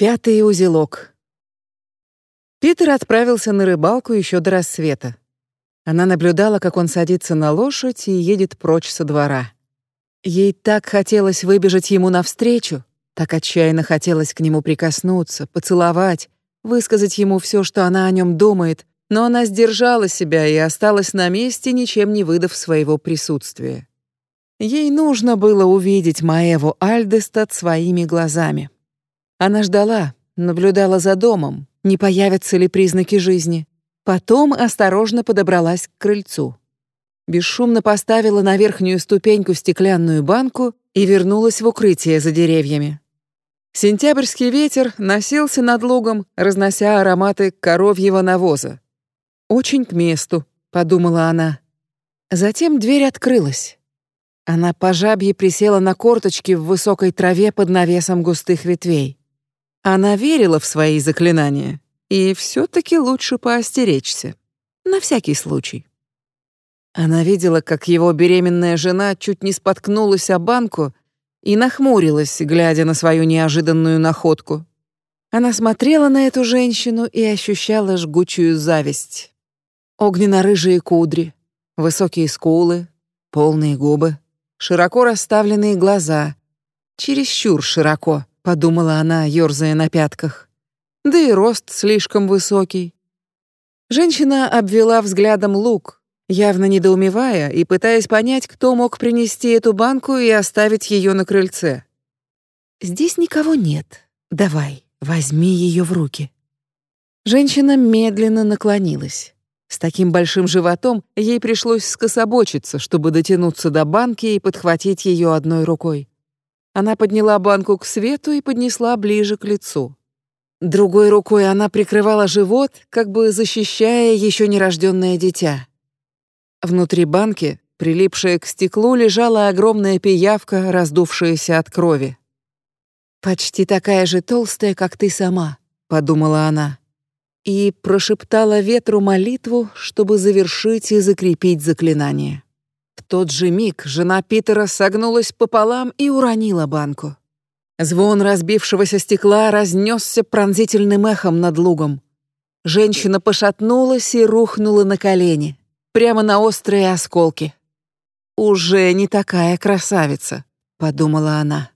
Пятый узелок. Питер отправился на рыбалку еще до рассвета. Она наблюдала, как он садится на лошадь и едет прочь со двора. Ей так хотелось выбежать ему навстречу, так отчаянно хотелось к нему прикоснуться, поцеловать, высказать ему все, что она о нем думает, но она сдержала себя и осталась на месте, ничем не выдав своего присутствия. Ей нужно было увидеть Маеву Альдестад своими глазами. Она ждала, наблюдала за домом, не появятся ли признаки жизни. Потом осторожно подобралась к крыльцу. Бесшумно поставила на верхнюю ступеньку стеклянную банку и вернулась в укрытие за деревьями. Сентябрьский ветер носился над лугом, разнося ароматы коровьего навоза. «Очень к месту», — подумала она. Затем дверь открылась. Она по жабье присела на корточки в высокой траве под навесом густых ветвей. Она верила в свои заклинания, и все таки лучше поостеречься. На всякий случай. Она видела, как его беременная жена чуть не споткнулась о банку и нахмурилась, глядя на свою неожиданную находку. Она смотрела на эту женщину и ощущала жгучую зависть. Огненно-рыжие кудри, высокие скулы, полные губы, широко расставленные глаза, чересчур широко подумала она, ёрзая на пятках. Да и рост слишком высокий. Женщина обвела взглядом лук, явно недоумевая и пытаясь понять, кто мог принести эту банку и оставить ее на крыльце. Здесь никого нет. Давай, возьми ее в руки. Женщина медленно наклонилась. С таким большим животом ей пришлось скособочиться, чтобы дотянуться до банки и подхватить ее одной рукой. Она подняла банку к свету и поднесла ближе к лицу. Другой рукой она прикрывала живот, как бы защищая еще нерожденное дитя. Внутри банки, прилипшая к стеклу, лежала огромная пиявка, раздувшаяся от крови. «Почти такая же толстая, как ты сама», — подумала она. И прошептала ветру молитву, чтобы завершить и закрепить заклинание тот же миг жена Питера согнулась пополам и уронила банку. Звон разбившегося стекла разнесся пронзительным эхом над лугом. Женщина пошатнулась и рухнула на колени, прямо на острые осколки. «Уже не такая красавица», — подумала она.